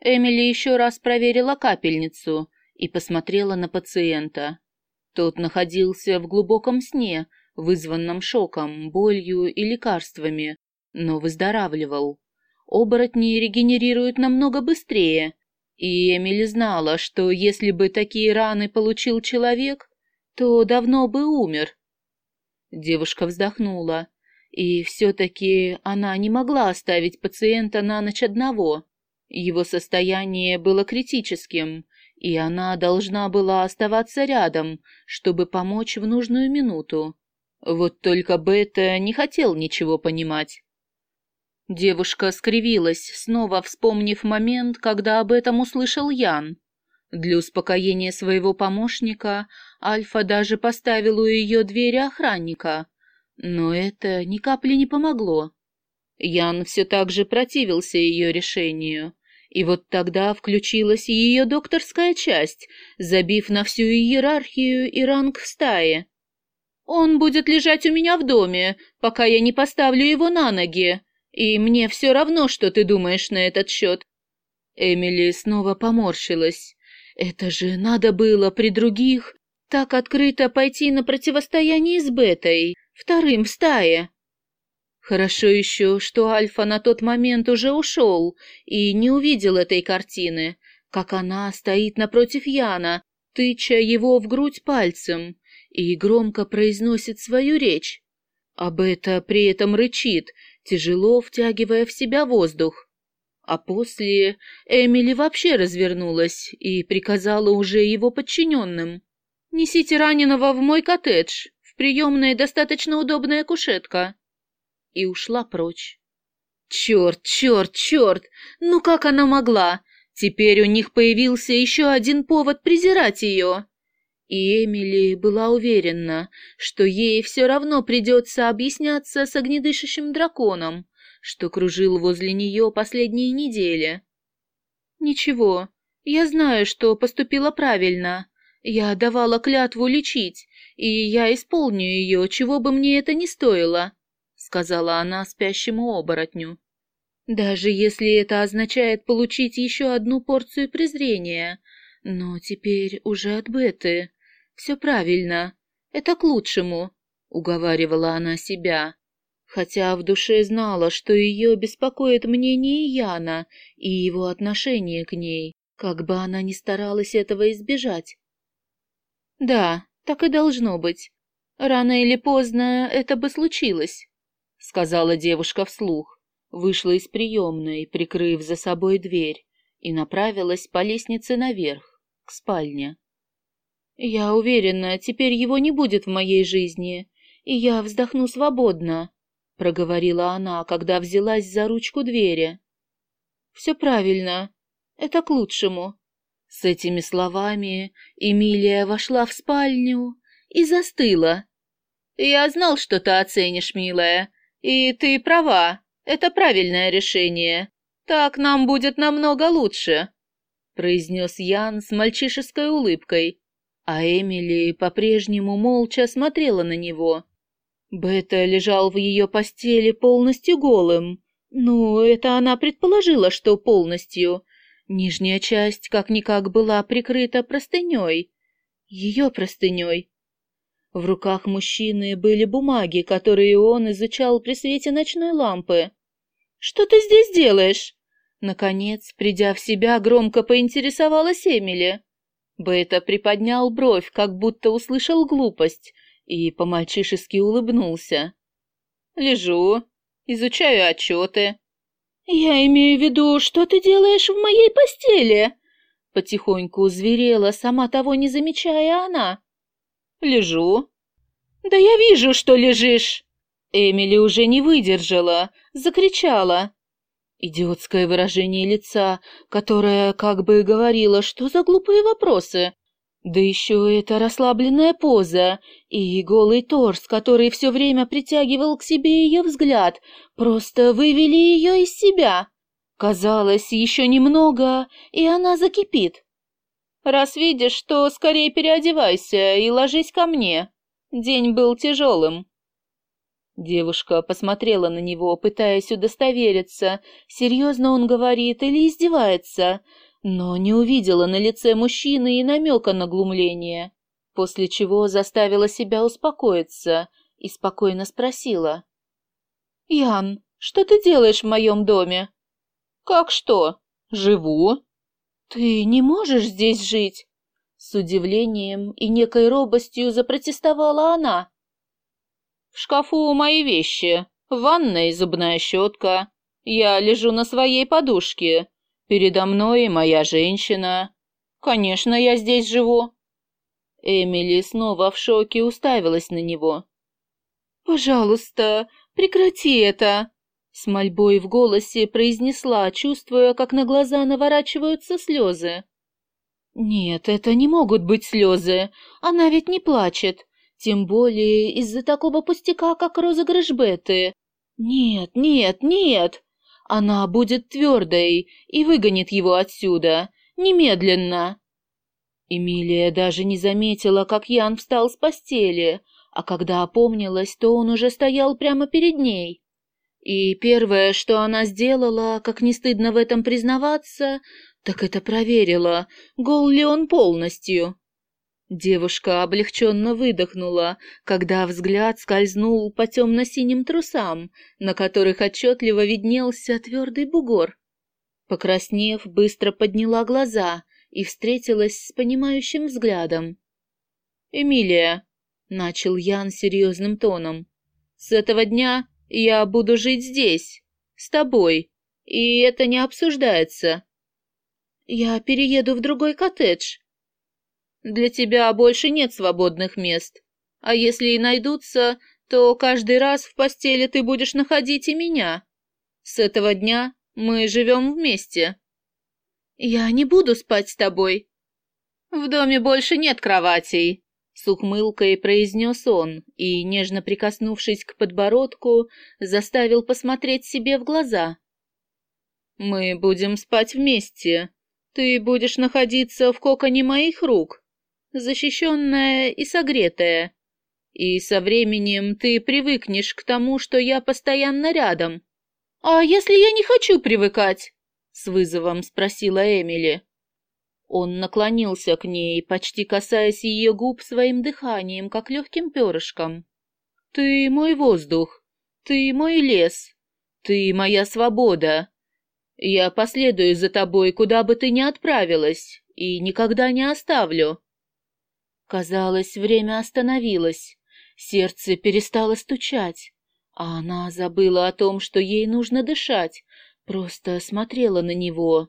Эмили еще раз проверила капельницу и посмотрела на пациента. Тот находился в глубоком сне, вызванном шоком, болью и лекарствами, но выздоравливал. Оборотни регенерируют намного быстрее, и Эмили знала, что если бы такие раны получил человек, то давно бы умер. Девушка вздохнула, и все-таки она не могла оставить пациента на ночь одного. Его состояние было критическим, и она должна была оставаться рядом, чтобы помочь в нужную минуту. Вот только Бета не хотел ничего понимать. Девушка скривилась, снова вспомнив момент, когда об этом услышал Ян. Для успокоения своего помощника Альфа даже поставил у ее двери охранника, но это ни капли не помогло. Ян все так же противился ее решению, и вот тогда включилась ее докторская часть, забив на всю иерархию и ранг в стае. «Он будет лежать у меня в доме, пока я не поставлю его на ноги», и мне все равно, что ты думаешь на этот счет. Эмили снова поморщилась. Это же надо было при других так открыто пойти на противостояние с Бетой, вторым в стае. Хорошо еще, что Альфа на тот момент уже ушел и не увидел этой картины, как она стоит напротив Яна, тыча его в грудь пальцем, и громко произносит свою речь. А Бета при этом рычит, тяжело втягивая в себя воздух. А после Эмили вообще развернулась и приказала уже его подчиненным. «Несите раненого в мой коттедж, в приемной достаточно удобная кушетка». И ушла прочь. Черт, черт, черт! Ну как она могла? Теперь у них появился еще один повод презирать ее. И Эмили была уверена, что ей все равно придется объясняться с огнедышащим драконом, что кружил возле нее последние недели. «Ничего, я знаю, что поступила правильно. Я давала клятву лечить, и я исполню ее, чего бы мне это ни стоило», — сказала она спящему оборотню. «Даже если это означает получить еще одну порцию презрения, но теперь уже от Беты». «Все правильно. Это к лучшему», — уговаривала она себя, хотя в душе знала, что ее беспокоит мнение Яна и его отношение к ней, как бы она ни старалась этого избежать. «Да, так и должно быть. Рано или поздно это бы случилось», — сказала девушка вслух, вышла из приемной, прикрыв за собой дверь, и направилась по лестнице наверх, к спальне. Я уверена, теперь его не будет в моей жизни, и я вздохну свободно, проговорила она, когда взялась за ручку двери. Все правильно. Это к лучшему. С этими словами Эмилия вошла в спальню и застыла. Я знал, что ты оценишь, милая, и ты права. Это правильное решение. Так нам будет намного лучше, произнес Ян с мальчишеской улыбкой а Эмили по-прежнему молча смотрела на него. Бета лежал в ее постели полностью голым. Ну, это она предположила, что полностью. Нижняя часть как-никак была прикрыта простыней. Ее простыней. В руках мужчины были бумаги, которые он изучал при свете ночной лампы. «Что ты здесь делаешь?» Наконец, придя в себя, громко поинтересовалась Эмили. Бета приподнял бровь, как будто услышал глупость, и по-мальчишески улыбнулся. «Лежу, изучаю отчеты». «Я имею в виду, что ты делаешь в моей постели?» Потихоньку зверела, сама того не замечая она. «Лежу». «Да я вижу, что лежишь!» Эмили уже не выдержала, закричала. Идиотское выражение лица, которое как бы говорило, что за глупые вопросы. Да еще эта расслабленная поза и голый торс, который все время притягивал к себе ее взгляд, просто вывели ее из себя. Казалось, еще немного, и она закипит. «Раз видишь, то скорее переодевайся и ложись ко мне. День был тяжелым». Девушка посмотрела на него, пытаясь удостовериться, серьезно он говорит или издевается, но не увидела на лице мужчины и намека на глумление, после чего заставила себя успокоиться и спокойно спросила. «Ян, что ты делаешь в моем доме?» «Как что? Живу». «Ты не можешь здесь жить?» С удивлением и некой робостью запротестовала она. «В шкафу мои вещи, в ванной зубная щетка. Я лежу на своей подушке. Передо мной моя женщина. Конечно, я здесь живу». Эмили снова в шоке уставилась на него. «Пожалуйста, прекрати это!» С мольбой в голосе произнесла, чувствуя, как на глаза наворачиваются слезы. «Нет, это не могут быть слезы. Она ведь не плачет. Тем более из-за такого пустяка, как розыгрыш Беты. Нет, нет, нет! Она будет твердой и выгонит его отсюда. Немедленно!» Эмилия даже не заметила, как Ян встал с постели, а когда опомнилась, то он уже стоял прямо перед ней. И первое, что она сделала, как не стыдно в этом признаваться, так это проверила, гол ли он полностью. Девушка облегченно выдохнула, когда взгляд скользнул по темно-синим трусам, на которых отчетливо виднелся твердый бугор. Покраснев, быстро подняла глаза и встретилась с понимающим взглядом. «Эмилия», — начал Ян серьезным тоном, — «с этого дня я буду жить здесь, с тобой, и это не обсуждается». «Я перееду в другой коттедж», для тебя больше нет свободных мест. А если и найдутся, то каждый раз в постели ты будешь находить и меня. С этого дня мы живем вместе. Я не буду спать с тобой. В доме больше нет кроватей, с ухмылкой произнес он и, нежно прикоснувшись к подбородку, заставил посмотреть себе в глаза. «Мы будем спать вместе. Ты будешь находиться в коконе моих рук, защищенная и согретая. И со временем ты привыкнешь к тому, что я постоянно рядом. А если я не хочу привыкать? С вызовом спросила Эмили. Он наклонился к ней, почти касаясь ее губ своим дыханием, как легким перышком. «Ты мой воздух, ты мой лес, ты моя свобода. Я последую за тобой, куда бы ты ни отправилась, и никогда не оставлю. Казалось, время остановилось, сердце перестало стучать, а она забыла о том, что ей нужно дышать, просто смотрела на него.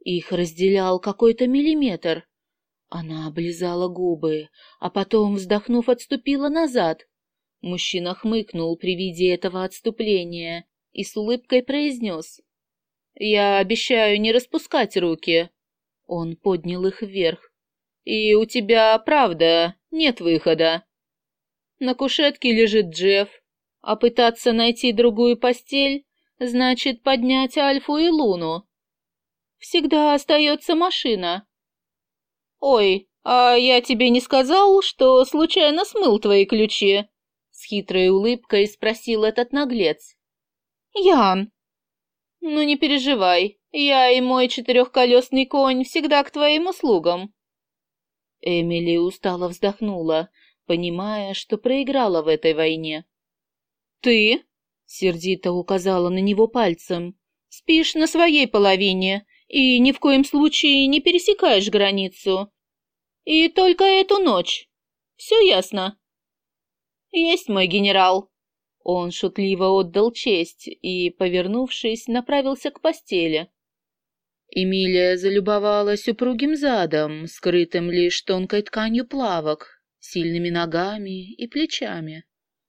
Их разделял какой-то миллиметр. Она облизала губы, а потом, вздохнув, отступила назад. Мужчина хмыкнул при виде этого отступления и с улыбкой произнес. «Я обещаю не распускать руки». Он поднял их вверх. И у тебя, правда, нет выхода. На кушетке лежит Джефф, а пытаться найти другую постель значит поднять Альфу и Луну. Всегда остается машина. Ой, а я тебе не сказал, что случайно смыл твои ключи? С хитрой улыбкой спросил этот наглец. Ян. Ну не переживай, я и мой четырехколесный конь всегда к твоим услугам. Эмили устало вздохнула, понимая, что проиграла в этой войне. «Ты?» — сердито указала на него пальцем. «Спишь на своей половине и ни в коем случае не пересекаешь границу. И только эту ночь. Все ясно?» «Есть мой генерал». Он шутливо отдал честь и, повернувшись, направился к постели. Эмилия залюбовалась упругим задом, скрытым лишь тонкой тканью плавок, сильными ногами и плечами.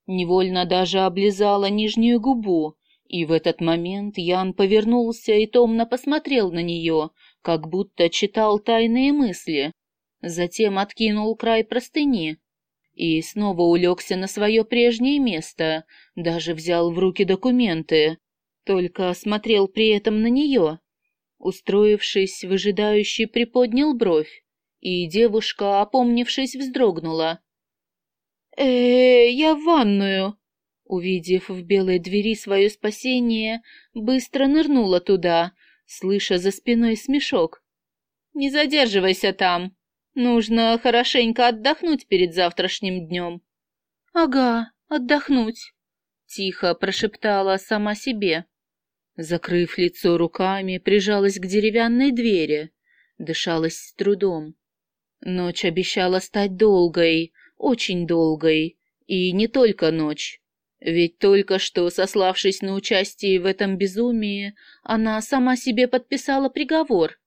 Невольно даже облизала нижнюю губу, и в этот момент Ян повернулся и томно посмотрел на нее, как будто читал тайные мысли. Затем откинул край простыни и снова улегся на свое прежнее место, даже взял в руки документы, только смотрел при этом на нее. Устроившись, выжидающий приподнял бровь, и девушка, опомнившись, вздрогнула. э, -э я в ванную!» Увидев в белой двери свое спасение, быстро нырнула туда, слыша за спиной смешок. «Не задерживайся там. Нужно хорошенько отдохнуть перед завтрашним днем». «Ага, отдохнуть», — тихо прошептала сама себе. Закрыв лицо руками, прижалась к деревянной двери, дышалась с трудом. Ночь обещала стать долгой, очень долгой, и не только ночь. Ведь только что, сославшись на участие в этом безумии, она сама себе подписала приговор.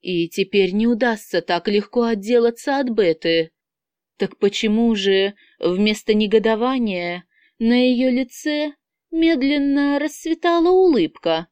И теперь не удастся так легко отделаться от Беты. Так почему же вместо негодования на ее лице медленно расцветала улыбка?